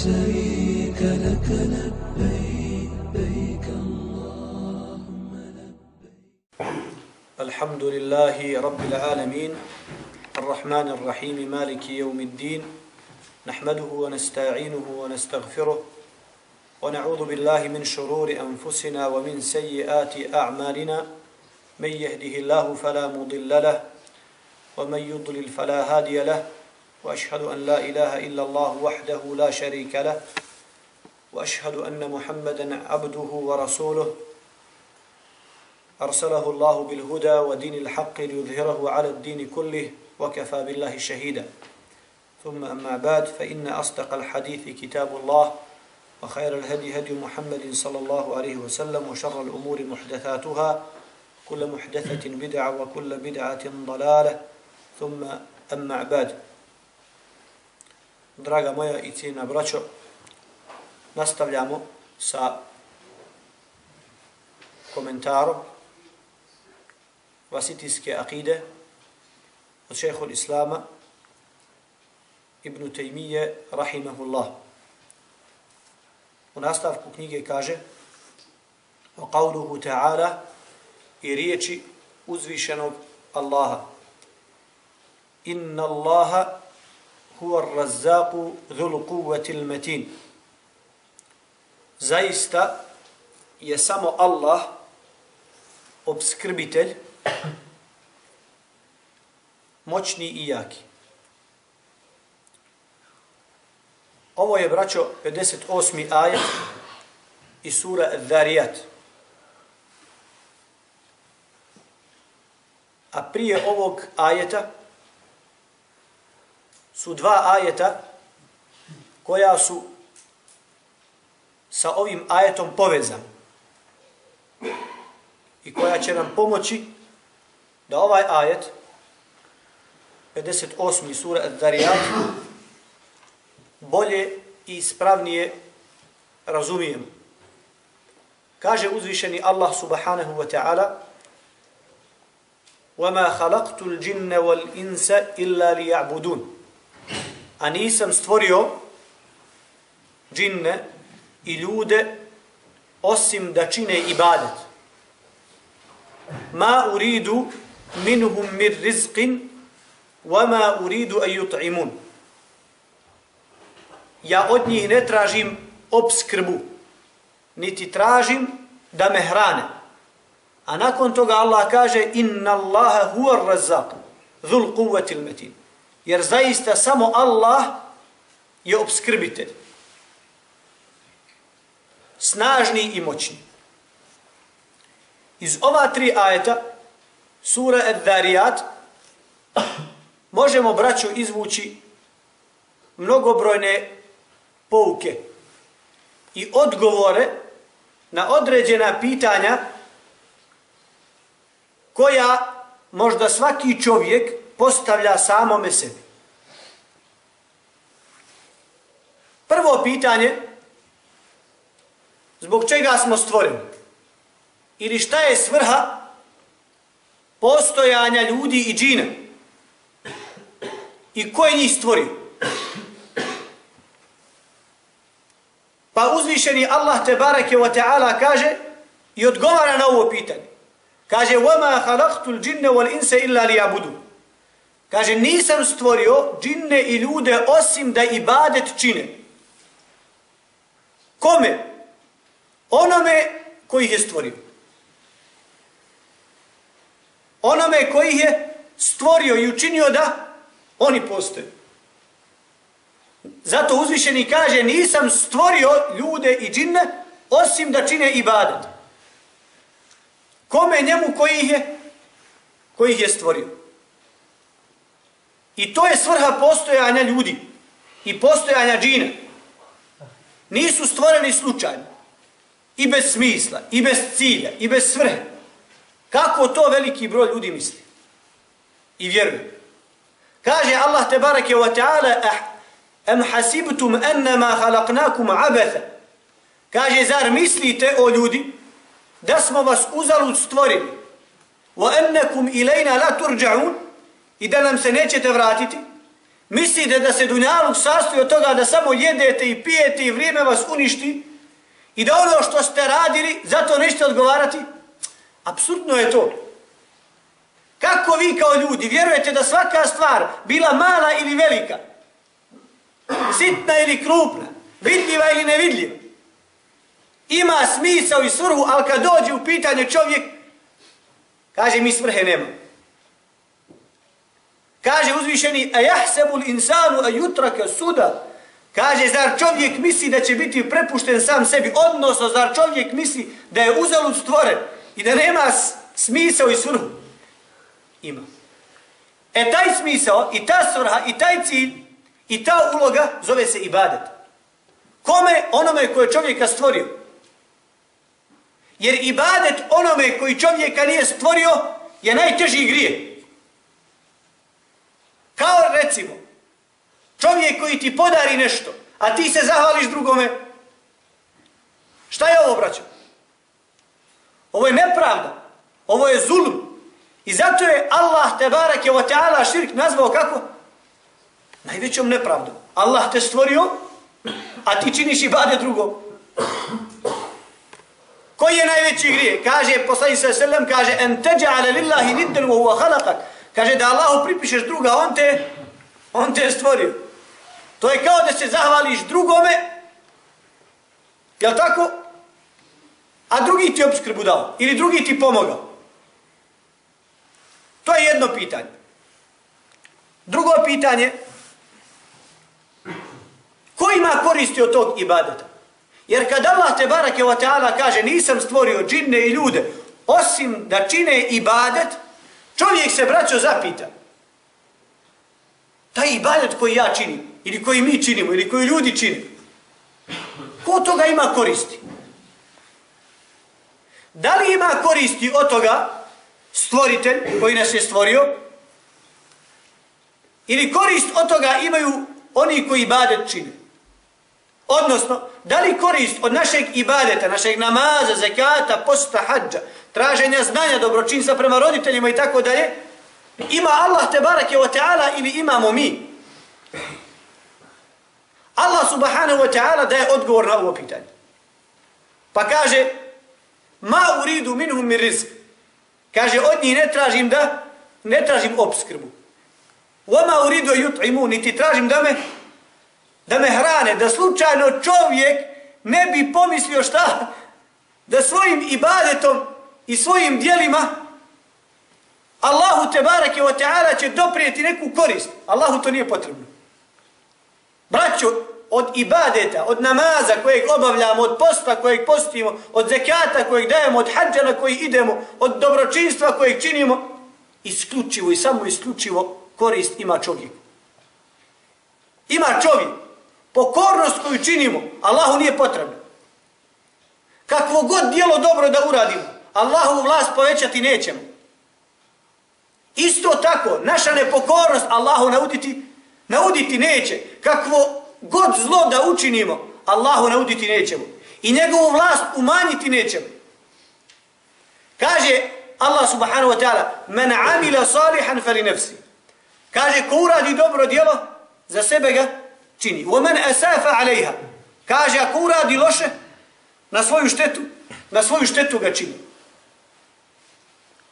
شريك لك لبيك اللهم لبيك. الحمد لله رب العالمين. الرحمن الرحيم مالك يوم الدين. نحمده ونستعينه ونستغفره. ونعوذ بالله من شرور أنفسنا ومن سيئات أعمالنا. من يهده الله فلا مضل له ومن يضلل فلا هادي له. وأشهد أن لا إله إلا الله وحده لا شريك له وأشهد أن محمدا عبده ورسوله. أرسله الله بالهدى ودين الحق ليظهره على الدين كله وكفى بالله شهيدا. ثم أما بعد فإن أصدق الحديث كتاب الله وخير الهدي هدي محمد صلى الله عليه وسلم وشر الأمور محدثاتها كل محدثة بدعة وكل بدعة ضلالة. ثم أما بعد Draga moja i cijena braćo, nastavljamo sa komentarom vasitijske akide od šehhul Islama Ibn Tejmije rahimahullah. U nastavku knjige kaže o qavluhu ta'ala i riječi uzvišenog Allaha. Inna Allaha huwa razzaku dhul quwwati al-matin. Zaista je samo Allah obskrbitelj moćni i jaki. Ovo je, braćo, 58. ajet iz sura Dharijat. A prije ovog ajeta su dva ajeta koja su sa ovim ajetom povezani i koja će nam pomoći da ovaj ajet 58. sura Ad-Dariyat bolje i ispravnije razumijemo. Kaže uzvišeni Allah subhanahu wa ta'ala وَمَا خَلَقْتُ الْجِنَّ وَالْإِنسَ إِلَّا لِيَعْبُدُونَ a nisam stvorio džinne i ljude osim da čine ibadet. Ma uridu minhum mir rizqin wa ma uridu an yut'imun. Ja od njih ne tražim obskrbu, niti tražim da me hrane. A nakon toga Allah kaže inna Allaha huwa ar-razzaq dhul quwwati al-matin. Jer zaista samo Allah je obskrbitelj. Snažni i moćni. Iz ova tri ajeta sura Ad-Dariyat možemo, braću, izvući mnogobrojne pouke i odgovore na određena pitanja koja možda svaki čovjek postavlja samome sebi. Prvo pitanje, zbog čega smo stvoreni? Ili šta je svrha postojanja ljudi i džina? I ko je njih stvorio? Pa uzvišeni Allah te bareke ve ta'ala kaže i odgovara na ovo pitanje. Kaže: "Wa ma khalaqtul jinna wal insa illa liya'budun." Kaže, nisam stvorio džinne i ljude osim da ibadet čine. Kome? Onome koji ih je stvorio. Onome koji je stvorio i učinio da oni postoje. Zato uzvišeni kaže, nisam stvorio ljude i džinne, osim da čine ibadet. Kome njemu koji ih je, koji ih je stvorio. I to je svrha postojanja ljudi i postojanja džina. Nisu stvoreni slučajno. i bez smisla, i bez cilja, i bez svrhe. Kako to veliki broj ljudi misli? I vjeruje. Kaže Allah te barake wa ta'ala ah, am hasibtum annama khalaqnakum abatha. Kaže zar mislite o ljudi da smo vas uzalud stvorili wa annakum ilayna la turja'un i da nam se nećete vratiti? Mislite da se dunjaluk sastoji od toga da samo jedete i pijete i vrijeme vas uništi i da ono što ste radili zato nećete odgovarati? Absurdno je to. Kako vi kao ljudi vjerujete da svaka stvar bila mala ili velika, sitna ili krupna, vidljiva ili nevidljiva, ima smisao i svrhu, ali kad dođe u pitanje čovjek, kaže mi svrhe nema. Kaže uzvišeni, a jahsebu insanu a jutraka suda, kaže zar čovjek misli da će biti prepušten sam sebi, odnosno zar čovjek misli da je uzalud stvoren i da nema smisao i svrhu ima. E taj smisao i ta svrha i taj cilj i ta uloga zove se ibadet. Kome? Onome koje čovjeka stvorio. Jer ibadet onome koji čovjeka nije stvorio je najteži grije. Kao recimo, čovjek koji ti podari nešto, a ti se zahvališ drugome, šta je ovo, braćo? Ovo je nepravda. Ovo je zulum. I zato je Allah te barak je ta'ala širk nazvao kako? Najvećom nepravdom. Allah te stvorio, a ti činiš ibade drugom. Koji je najveći grije? Kaže, poslani se selem, kaže, en teđa'ale lillahi nidden wa huwa halakak. Kaže, da Allahu pripišeš druga, on te, on te je stvorio. To je kao da se zahvališ drugome, jel tako? A drugi ti obskrbu dao. Ili drugi ti pomogao. To je jedno pitanje. Drugo pitanje, ko ima koristi od tog ibadeta? Jer kad Allah te barake wa ta'ala kaže nisam stvorio džinne i ljude, osim da čine ibadet, čovjek se braćo zapita. Taj ibadet koji ja činim, ili koji mi činimo, ili koji ljudi čine, ko toga ima koristi? Da li ima koristi od toga stvoritelj koji nas je stvorio, ili korist od toga imaju oni koji ibadet čine. Odnosno, da li korist od našeg ibadeta, našeg namaza, zekata, posta, hađa, traženja znanja, dobročinstva prema roditeljima i tako dalje, ima Allah te barake o ta'ala ili imamo mi? Allah subhanahu wa ta'ala daje odgovor na ovo pitanje. Pa kaže, ma uridu minhum mi rizk. Kaže, od njih ne tražim da, ne tražim obskrbu. Oma uridu jut'imu, niti tražim da me, da me hrane, da slučajno čovjek ne bi pomislio šta, da svojim ibadetom i svojim dijelima Allahu te barake o teala će doprijeti neku korist. Allahu to nije potrebno. Braćo, od ibadeta, od namaza kojeg obavljamo, od posta kojeg postimo, od zekata kojeg dajemo, od hađa na koji idemo, od dobročinstva kojeg činimo, isključivo i samo isključivo korist ima čovjek. Ima čovjek. Pokornost koju činimo, Allahu nije potrebno. Kakvo god dijelo dobro da uradimo, Allahovu vlast povećati nećemo. Isto tako, naša nepokornost Allahu nauditi, nauditi neće. Kakvo god zlo da učinimo, Allahu nauditi nećemo. I njegovu vlast umanjiti nećemo. Kaže Allah subhanahu wa ta'ala, men amila salihan fali nefsi. Kaže, ko uradi dobro djelo, za sebe ga čini. Wa men asafa alejha. Kaže, ako uradi loše, na svoju štetu, na svoju štetu ga čini.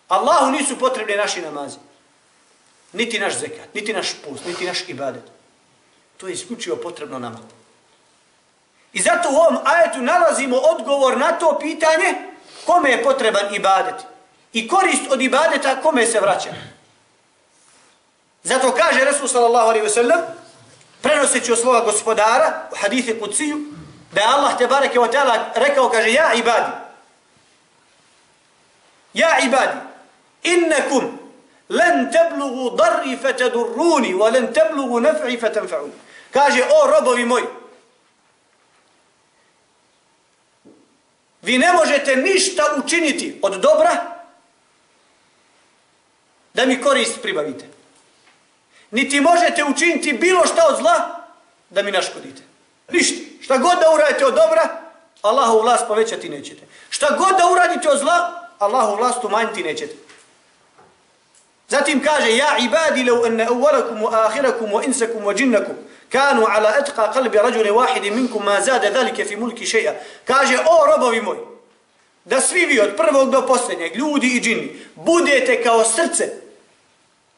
Allahu nisu potrebne naši namazi. Niti naš zekat, niti naš post, niti naš ibadet. To je isključivo potrebno nama. I zato u ovom ajetu nalazimo odgovor na to pitanje kome je potreban ibadet. I korist od ibadeta kome se vraća. Zato kaže Resul sallallahu alaihi wa sallam, prenoseći od slova gospodara u hadithi kuciju, da je Allah te bareke wa ta'ala rekao, kaže, ja ibadi, ja ibadi, innakum len teblugu darri fetedurruni, wa len teblugu nef'i fe. Kaže, o robovi moji, Vi ne možete ništa učiniti od dobra da mi korist pribavite. Niti možete učiniti bilo šta od zla da mi naškodite. Ništa. Šta god da uradite od dobra, Allahu vlast povećati nećete. Šta god da uradite od zla, Allahu vlast umanjiti nećete. Zatim kaže, ja ibadi lau enne uvalakum wa ahirakum wa insakum wa džinnakum kanu ala etqa kalbi rađune wahidi minkum ma zade dhalike fi mulki šeja. Kaže, o robovi moji, da svi vi od prvog do posljednjeg, ljudi i džini, budete kao srce,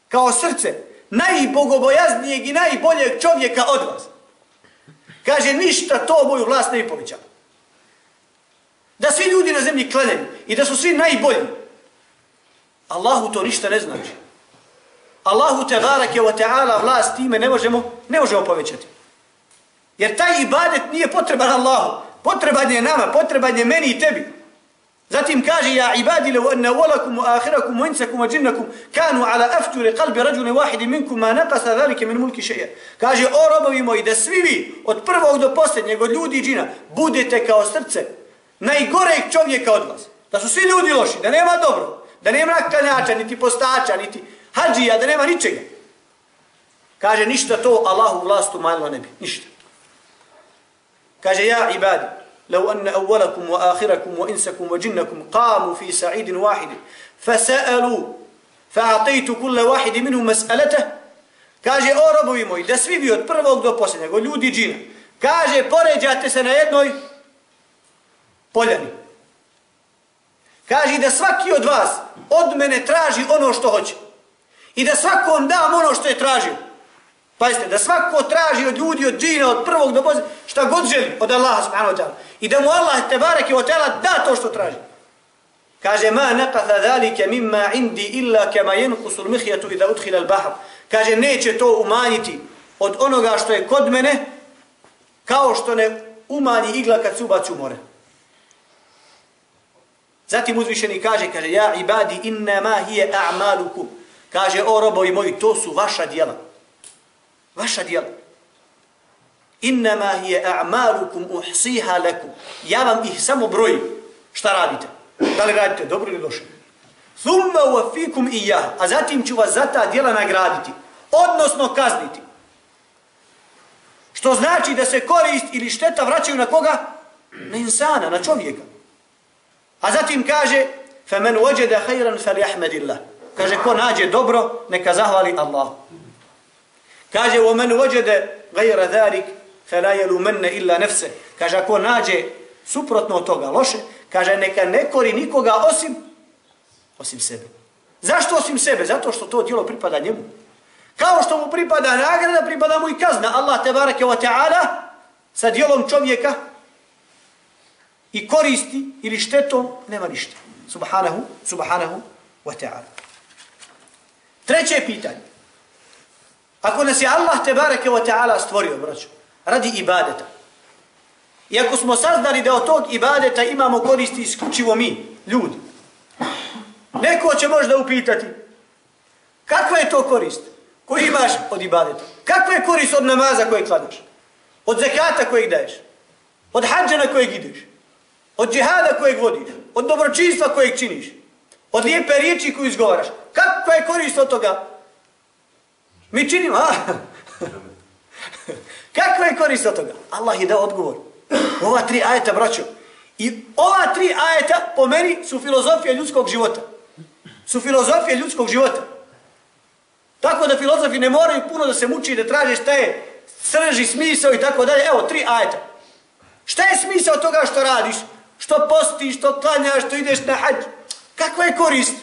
kao srce najbogobojaznijeg i najboljeg čovjeka od vas. Kaže, ništa to moju vlast ne povećava. Da svi ljudi na zemlji klanjaju i da su svi najbolji. Allahu to ništa ne znači. Allahu te barake wa ta'ala vlast time ne možemo, ne možemo povećati. Jer taj ibadet nije potreban Allahu. Potreban je nama, potreban je meni i tebi. Zatim kaže ja ibadi law anna walakum wa akhirakum wa insakum wa jinnakum kanu ala afjur qalbi rajul wahid minkum ma naqasa dhalika min mulki shay'a. Kaže o robovi moji da svi vi od prvog do posljednjeg od ljudi i džina budete kao srce najgoreg čovjeka od vas. Da su svi ljudi loši, da nema dobro, da nema klanjača, niti postača, niti hadžija, da nema ničega. Kaže ništa to Allahu vlastu malo ne bi, ništa. Kaže ja ibadi لو أن أولكم وآخركم وإنسكم وجنكم قاموا في سعيد واحد فسألوا فأعطيت كل واحد منهم مسألته kaže o robovi moji da svi vi od prvog do posljednjeg od ljudi džina kaže poređate se na jednoj poljani kaže da svaki od vas od mene traži ono što hoće i da svakom dam ono što je tražio Pazite, da svako traži od ljudi, od džina, od prvog do posljednjeg, šta god želi od Allaha subhanahu wa ta'ala. I da mu Allah te barek i ta'ala da to što traži. Kaže, ma naqatha dhalike mimma indi illa kema jenkusul mihjatu i da uthila al bahar. Kaže, neće to umanjiti od onoga što je kod mene, kao što ne umanji igla kad se ubaci u more. Zatim uzvišeni kaže, kaže, ja ibadi inna ma hije a'malukum. Kaže, o robovi moji, to su vaša dijela. Vaša dijela. Innama hiye a'malukum uhsiha lakum. Ja vam ih samo brojim. Šta radite? Da li radite dobro ili loše? Thumma wafikum iyah. A zatim ću vas za ta djela nagraditi. Odnosno kazniti. Što znači da se korist ili šteta vraćaju na koga? Na insana, na čovjeka. A zatim kaže فَمَنْ وَجَدَ خَيْرًا فَلْيَحْمَدِ اللَّهِ Kaže, ko nađe dobro, neka zahvali Allah. Kaže, وَمَنْ وَجَدَ غَيْرَ ذَلِكَ فَلَا يَلُمَنَّ إِلَّا نَفْسَ Kaže, ako nađe suprotno od toga loše, kaže, neka ne kori nikoga osim, osim sebe. Zašto osim sebe? Zato što to djelo pripada njemu. Kao što mu pripada nagrada, pripada mu i kazna. Allah te barake wa ta'ala sa djelom čovjeka i koristi ili štetom nema ništa. Subhanahu, subhanahu wa ta'ala. Treće pitanje. Ako nas je Allah te bareke wa ta'ala stvorio, braćo, radi ibadeta. I ako smo saznali da od tog ibadeta imamo koristi isključivo mi, ljudi, neko će možda upitati, kakva je to korist koju imaš od ibadeta? Kakva je korist od namaza kojeg kladaš? Od zekata kojeg daješ? Od hađa na kojeg ideš? Od džihada kojeg vodiš? Od dobročinstva kojeg činiš? Od lijepe riječi koju izgovaraš? Kakva je korist od toga? Mi činimo, a? Kakva je korist od toga? Allah je dao odgovor. Ova tri ajeta, braćo. I ova tri ajeta, po meni, su filozofija ljudskog života. Su filozofija ljudskog života. Tako da filozofi ne moraju puno da se muči da traže šta je srži smisao i tako dalje. Evo, tri ajeta. Šta je smisao toga što radiš? Što postiš, što klanjaš, što ideš na hađ? Kakva je korist?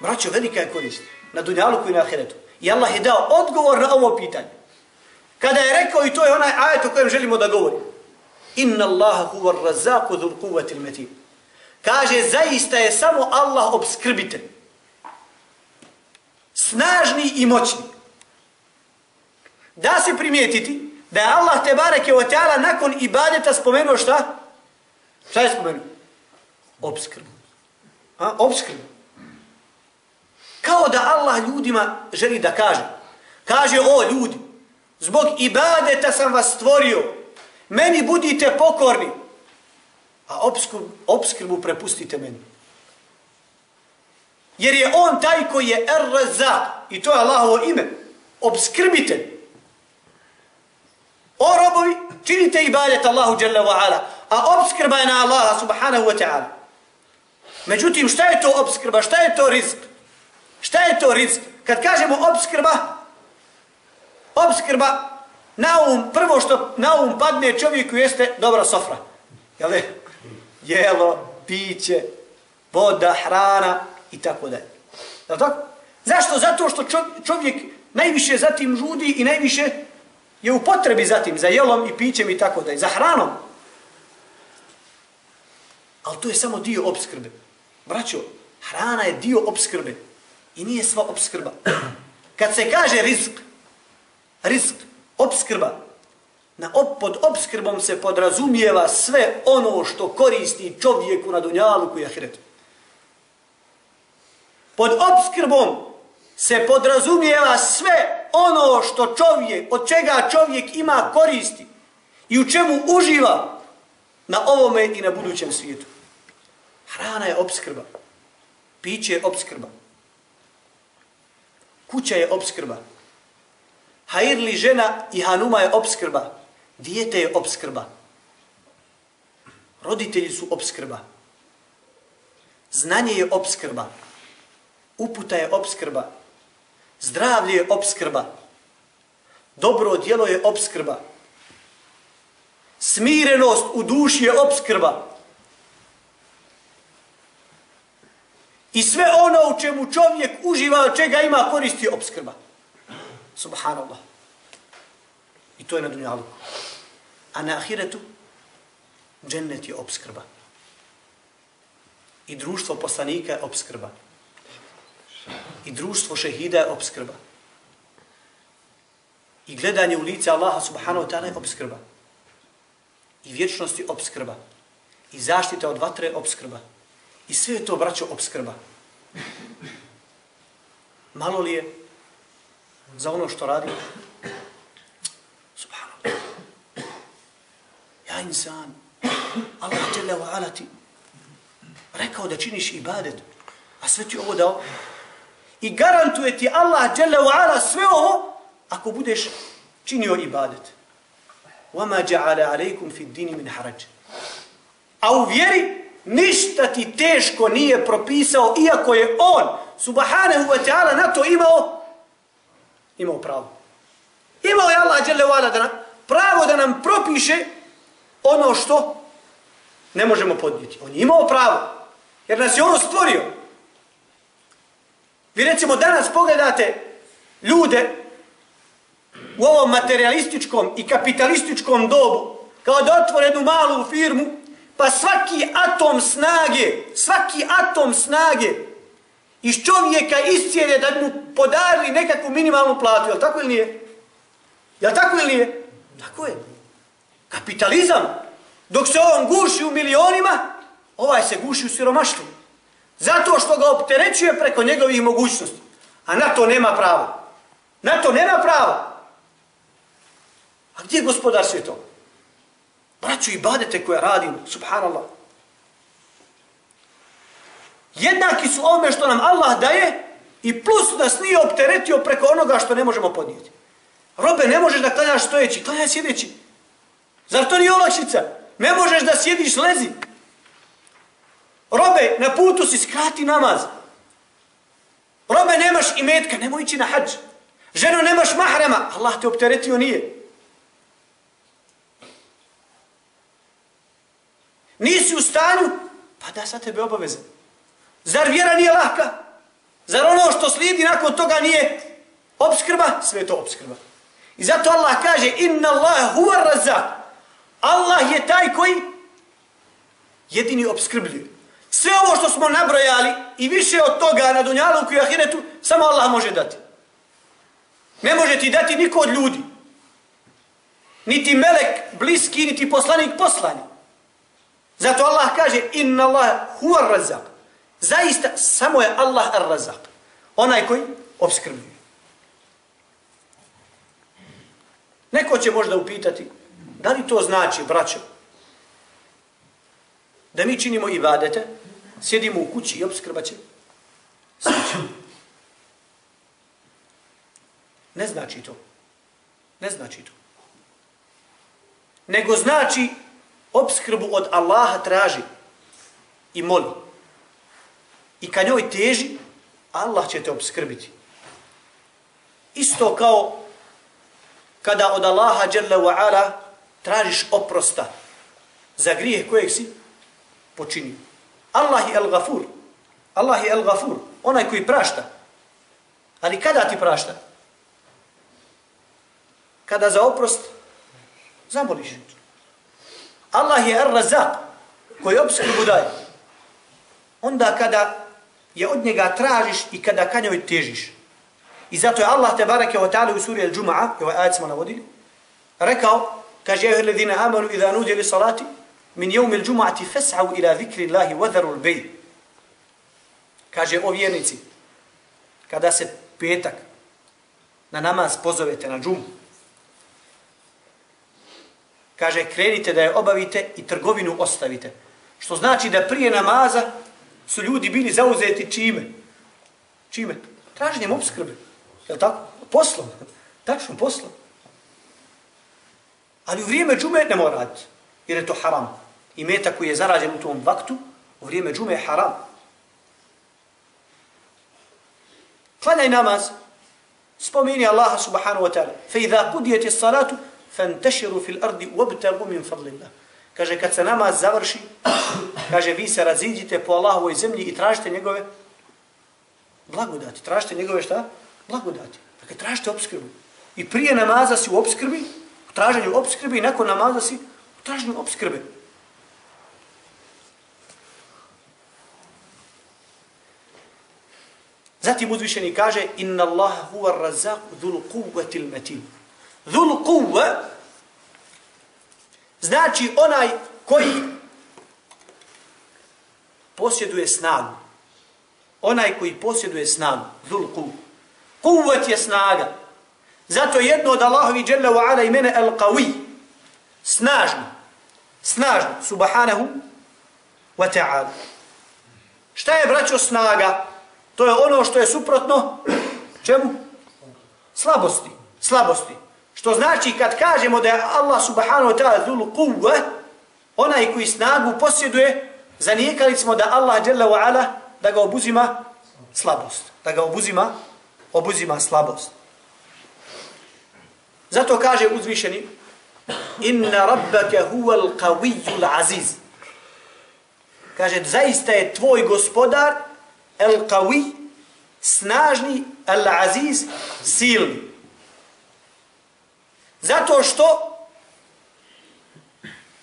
Braćo, velika je korist. Na dunjalu i na ahiretu. I Allah je dao odgovor na ovo pitanje. Kada je rekao, i to je onaj ajet o kojem želimo da govorimo. Inna Allaha huwa razaku dhul kuvati metin. Kaže, zaista je samo Allah obskrbitelj. Snažni i moćni. Da se primijetiti da je Allah te bareke o teala nakon ibadeta spomenuo šta? Šta je spomenuo? Obskrbu. A, obskrbu. Kao da Allah ljudima želi da kaže. Kaže, o ljudi, zbog ibadeta sam vas stvorio. Meni budite pokorni. a obskrbu, obskrbu prepustite meni. Jer je on taj koji je er-razak. i to je Allahovo ime, obskrbitelj. O robovi, činite ibadet Allahu Jalla wa ala, a obskrba je na Allaha subhanahu wa ta'ala. Međutim, šta je to obskrba? Šta je to rizk? Šta je to rizk? Kad kažemo obskrba, obskrba, na um, prvo što na um padne čovjeku jeste dobra sofra. Jel je? Jelo, piće, voda, hrana i tako dalje. Jel tako? Zašto? Zato što čovjek najviše zatim žudi i najviše je u potrebi zatim za jelom i pićem i tako da je, Za hranom. Ali to je samo dio obskrbe. Braćo, hrana je dio obskrbe. I nije sva obskrba. Kad se kaže risk, risk, obskrba, na op, pod obskrbom se podrazumijeva sve ono što koristi čovjeku na dunjalu koji ahiretu. Pod obskrbom se podrazumijeva sve ono što čovjek, od čega čovjek ima koristi i u čemu uživa na ovome i na budućem svijetu. Hrana je obskrba. Piće je obskrba. Kuća je obskrba. Hajirli žena i hanuma je obskrba. Dijete je obskrba. Roditelji su obskrba. Znanje je obskrba. Uputa je obskrba. Zdravlje je obskrba. Dobro djelo je obskrba. Smirenost u duši je obskrba. I sve ono u čemu čovjek uživa, od čega ima koristi obskrba. Subhanallah. I to je na dunjalu. A na ahiretu, džennet je obskrba. I društvo poslanika je obskrba. I društvo šehida je obskrba. I gledanje u lice Allaha subhanahu wa ta'ala je obskrba. I vječnost je obskrba. I zaštita od vatre je obskrba. I sve je to, braćo, obskrba. Malo li je za ono što radi? Subhanallah. Ja insan, Allah tele wa ti, rekao da činiš ibadet, a sve ti ovo dao, i garantuje ti Allah tele wa ala sve ovo, ako budeš činio ibadet. وَمَا جَعَلَ عَلَيْكُمْ فِي الدِّينِ مِنْ حَرَجِ A u vjeri ništa ti teško nije propisao, iako je on, subhanahu wa ta'ala, na to imao, imao pravo. Imao je Allah dželle da nam, pravo da nam propiše ono što ne možemo podnijeti. On je imao pravo, jer nas je ono stvorio. Vi recimo danas pogledate ljude u ovom materialističkom i kapitalističkom dobu, kao da otvore jednu malu firmu, Pa svaki atom snage, svaki atom snage iz čovjeka iscijede da mu podarili nekakvu minimalnu platu. jel tako ili nije? Jel tako ili nije? Tako je. Kapitalizam. Dok se on guši u milionima, ovaj se guši u siromaštvu. Zato što ga opterećuje preko njegovih mogućnosti. A na to nema pravo. Na to nema pravo. A gdje je gospodar svjetova? Braću i badete koje radimo, subhanallah. Jednaki su ome što nam Allah daje i plus nas nije opteretio preko onoga što ne možemo podnijeti. Robe, ne možeš da klanjaš stojeći, klanjaj sjedeći. Zar to nije olakšica? Ne možeš da sjediš lezi. Robe, na putu si skrati namaz. Robe, nemaš imetka, nemoj ići na hađ. Ženo, nemaš mahrama, Allah te opteretio nije. Nisi u stanju, pa da sa tebe obaveze. Zar vjera nije lahka? Zar ono što slijedi nakon toga nije obskrba? Sve to obskrba. I zato Allah kaže, inna Allah huwa razak. Allah je taj koji jedini obskrbljuje. Sve ovo što smo nabrojali i više od toga na dunjalu i ahiretu, samo Allah može dati. Ne može ti dati niko od ljudi. Niti melek bliski, niti poslanik poslani. Zato Allah kaže inna Allah huwa razak. Zaista samo je Allah ar-razzaq. Onaj koji obskrbljuje. Neko će možda upitati da li to znači, braćo, da mi činimo ibadete, sjedimo u kući i obskrba će sviće. Ne znači to. Ne znači to. Nego znači obskrbu od Allaha traži i moli. I ka njoj teži, Allah će te obskrbiti. Isto kao kada od Allaha Jalla wa ala tražiš oprosta za grijeh kojeg si počinio. Allah je el-gafur. Allah je el-gafur. Onaj koji prašta. Ali kada ti prašta? Kada za oprost zamoliš. Allah je el-razak koji obskrbu daje. Onda kada je od njega tražiš i kada ka njoj težiš. I zato je Allah te barake wa ta'ala u suri Al-Jumu'a, ovaj ajed smo navodili, rekao, kaže, jehu ledine amanu idha nudi li salati, min jeumil Al-Jumu'ati ila zikri Allahi wadharu al-bay. Kaže, o vjernici, kada se petak na namaz pozovete na džumu, kaže, krenite da je obavite i trgovinu ostavite. Što znači da prije namaza su ljudi bili zauzeti čime? Čime? Traženjem obskrbe. Je li tako? Poslom. Tačno, poslom. Ali u vrijeme džume ne mora raditi. Jer je to haram. I meta koji je zarađen u tom vaktu, u vrijeme džume je haram. Klanjaj namaz. Spomeni Allaha subhanahu wa ta'ala. Fe idha kudijeti salatu, fantaširu fil ardi uobtagu min fadlillah. Kaže, kad se namaz završi, kaže, vi se raziđite po Allahovoj zemlji i tražite njegove blagodati. Tražite njegove šta? Blagodati. Dakle, tražite obskrbu. I prije namaza si u obskrbi, u traženju obskrbi, i nakon namaza si u traženju obskrbe. Zatim uzvišeni kaže, inna Allah huwa razak dhul kuvvetil metin. Dhul kuvve Znači onaj koji posjeduje snagu. Onaj koji posjeduje snagu. Zulku. Kuvvet je snaga. Zato jedno od Allahovi dželle wa ala imene al qawi. Snažno. Snažno. Subhanahu wa ta'ala. Šta je braćo snaga? To je ono što je suprotno čemu? Slabosti. Slabosti. Što znači kad kažemo da je Allah subhanahu wa ta'ala dhul quwwa, onaj koji snagu posjeduje, zanijekali smo da Allah jalla wa ala da ga obuzima slabost. Da ga obuzima, obuzima slabost. Zato kaže uzvišeni Inna rabbaka huwa al-qawiyyu al-aziz. Kaže zaista je tvoj gospodar El Qawi, snažni al-aziz silni. Zato što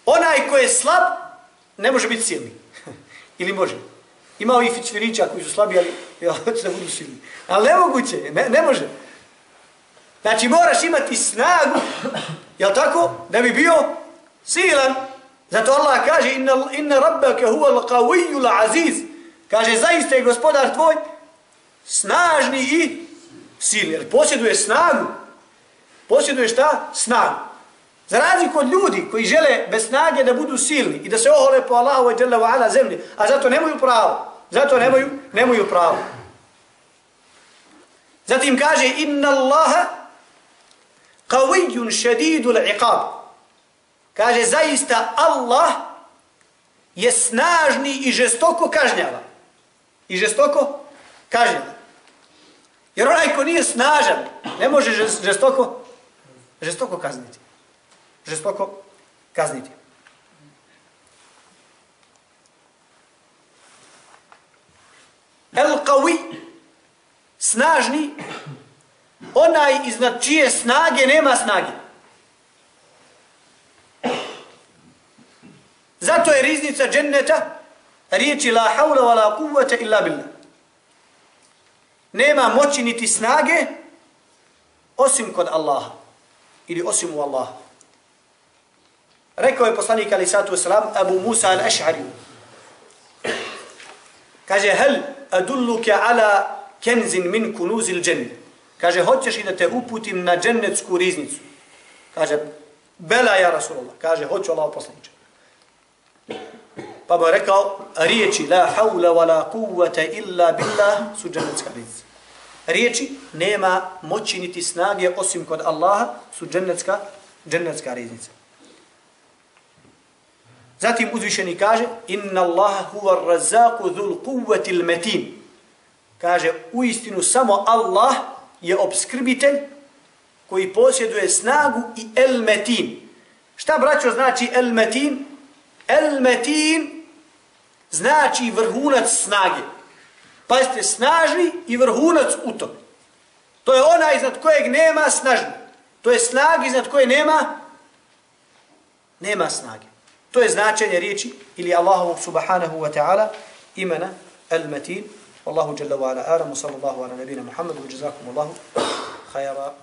onaj ko je slab ne može biti silni. Ili može. Ima ovih fičvirića koji su slabi, ali ja, hoće da budu silni. Ali nemoguće je, ne, ne može. Znači moraš imati snagu, jel tako, da bi bio silan. Zato Allah kaže inna, inna rabbaka huwa al-qawiyyu al-aziz. Kaže zaista je gospodar tvoj snažni i silni. Jer posjeduje snagu posjeduje šta? Snagu. Za razliku od ljudi koji žele bez snage da budu silni i da se ohole po Allahu i Jalla wa ala zemlji, a zato nemaju pravo. Zato nemaju, nemaju pravo. Zatim kaže inna Allaha qawiyyun shadidul iqab. Kaže zaista Allah je snažni i žestoko kažnjava. I žestoko kažnjava. Jer onaj ko nije snažan, ne može žestoko žestoko kazniti. Žestoko kazniti. El qawi snažni onaj iznad čije snage nema snage. Zato je riznica dženneta riječi la haula wa la kuvvete illa billah. Nema moći niti snage osim kod Allaha ili osim u Allaha. Rekao je poslanik ali sallatu wasalam Abu Musa al-Ash'ari. Kaže, hel adulluke ala kenzin min kunuzil dženni. Kaže, hoćeš i da te uputim na džennetsku riznicu. Kaže, bela ja Rasulullah. Kaže, hoću Allah poslaniče. Pa mu je rekao riječi la haula wa la kuvvete illa billah su džennetska riznica. Riječi nema moći niti snage osim kod Allaha su džennetska, džennetska riznica. Zatim uzvišeni kaže inna Allaha huwa razaku dhul kuvveti l-metin. Kaže u istinu samo Allah je obskrbitelj koji posjeduje snagu i el metin. Šta braćo znači el-metin? el metin? Znači vrhunac snage. Pazite, snažni i vrhunac u tome. To je ona iznad kojeg nema snažni. To je snag iznad koje nema nema snage. To je značenje riječi ili Allahu subhanahu wa ta'ala imena Al-Matin. Wallahu jalla wa ala alamu sallallahu ala nabina Muhammadu wa jazakum Allahu khayra.